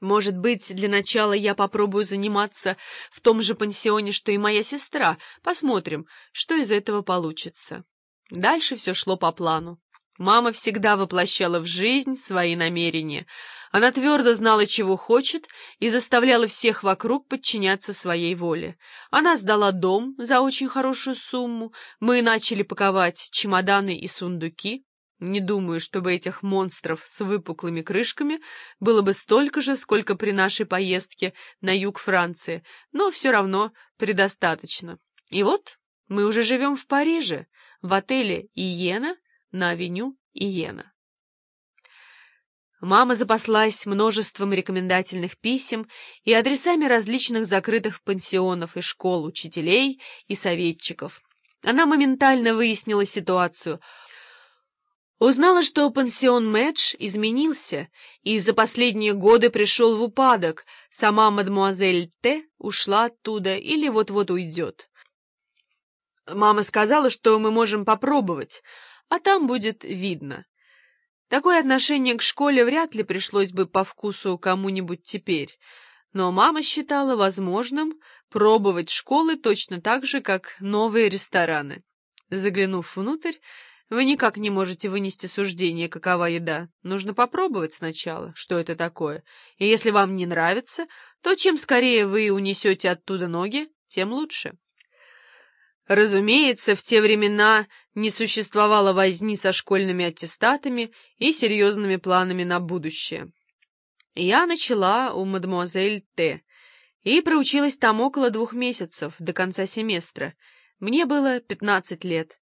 Может быть, для начала я попробую заниматься в том же пансионе, что и моя сестра. Посмотрим, что из этого получится. Дальше все шло по плану. Мама всегда воплощала в жизнь свои намерения. Она твердо знала, чего хочет, и заставляла всех вокруг подчиняться своей воле. Она сдала дом за очень хорошую сумму, мы начали паковать чемоданы и сундуки. Не думаю, чтобы этих монстров с выпуклыми крышками было бы столько же, сколько при нашей поездке на юг Франции, но все равно предостаточно. И вот мы уже живем в Париже, в отеле «Иена» на авеню «Иена». Мама запаслась множеством рекомендательных писем и адресами различных закрытых пансионов и школ учителей и советчиков. Она моментально выяснила ситуацию – Узнала, что пансион Мэдж изменился и за последние годы пришел в упадок. Сама мадемуазель Т. ушла оттуда или вот-вот уйдет. Мама сказала, что мы можем попробовать, а там будет видно. Такое отношение к школе вряд ли пришлось бы по вкусу кому-нибудь теперь, но мама считала возможным пробовать школы точно так же, как новые рестораны. Заглянув внутрь, вы никак не можете вынести суждение, какова еда. Нужно попробовать сначала, что это такое. И если вам не нравится, то чем скорее вы унесете оттуда ноги, тем лучше. Разумеется, в те времена не существовало возни со школьными аттестатами и серьезными планами на будущее. Я начала у мадемуазель Т. и проучилась там около двух месяцев, до конца семестра. Мне было пятнадцать лет.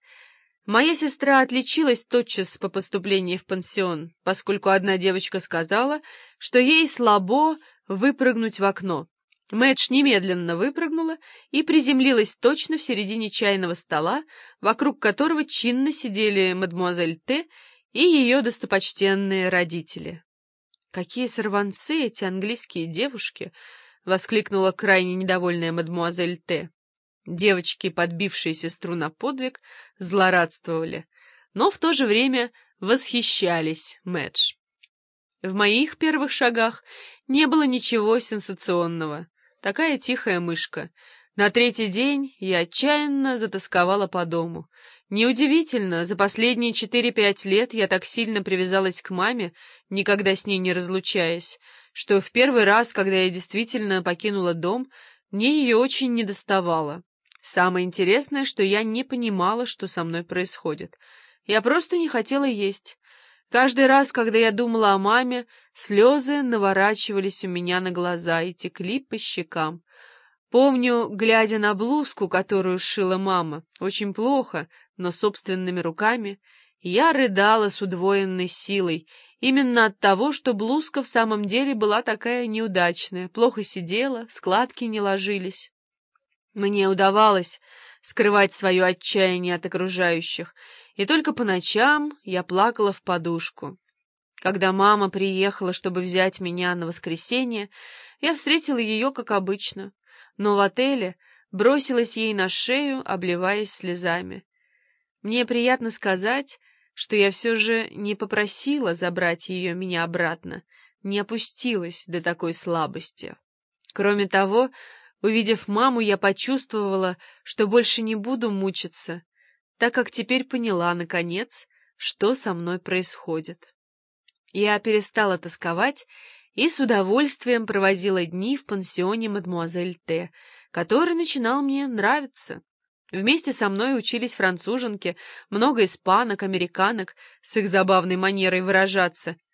Моя сестра отличилась тотчас по поступлении в пансион, поскольку одна девочка сказала, что ей слабо выпрыгнуть в окно. Мэтч немедленно выпрыгнула и приземлилась точно в середине чайного стола, вокруг которого чинно сидели мадемуазель Т. и ее достопочтенные родители. «Какие сорванцы эти английские девушки!» — воскликнула крайне недовольная мадемуазель Т. Девочки, подбившие сестру на подвиг, злорадствовали, но в то же время восхищались Мэдж. В моих первых шагах не было ничего сенсационного. Такая тихая мышка. На третий день я отчаянно затасковала по дому. Неудивительно, за последние четыре-пять лет я так сильно привязалась к маме, никогда с ней не разлучаясь, что в первый раз, когда я действительно покинула дом, мне ее очень недоставало. Самое интересное, что я не понимала, что со мной происходит. Я просто не хотела есть. Каждый раз, когда я думала о маме, слезы наворачивались у меня на глаза и текли по щекам. Помню, глядя на блузку, которую сшила мама, очень плохо, но собственными руками, я рыдала с удвоенной силой, именно от того, что блузка в самом деле была такая неудачная, плохо сидела, складки не ложились. Мне удавалось скрывать свое отчаяние от окружающих, и только по ночам я плакала в подушку. Когда мама приехала, чтобы взять меня на воскресенье, я встретила ее, как обычно, но в отеле бросилась ей на шею, обливаясь слезами. Мне приятно сказать, что я все же не попросила забрать ее меня обратно, не опустилась до такой слабости. Кроме того, Увидев маму, я почувствовала, что больше не буду мучиться, так как теперь поняла, наконец, что со мной происходит. Я перестала тосковать и с удовольствием проводила дни в пансионе мадмуазель Т, который начинал мне нравиться. Вместе со мной учились француженки, много испанок, американок с их забавной манерой выражаться —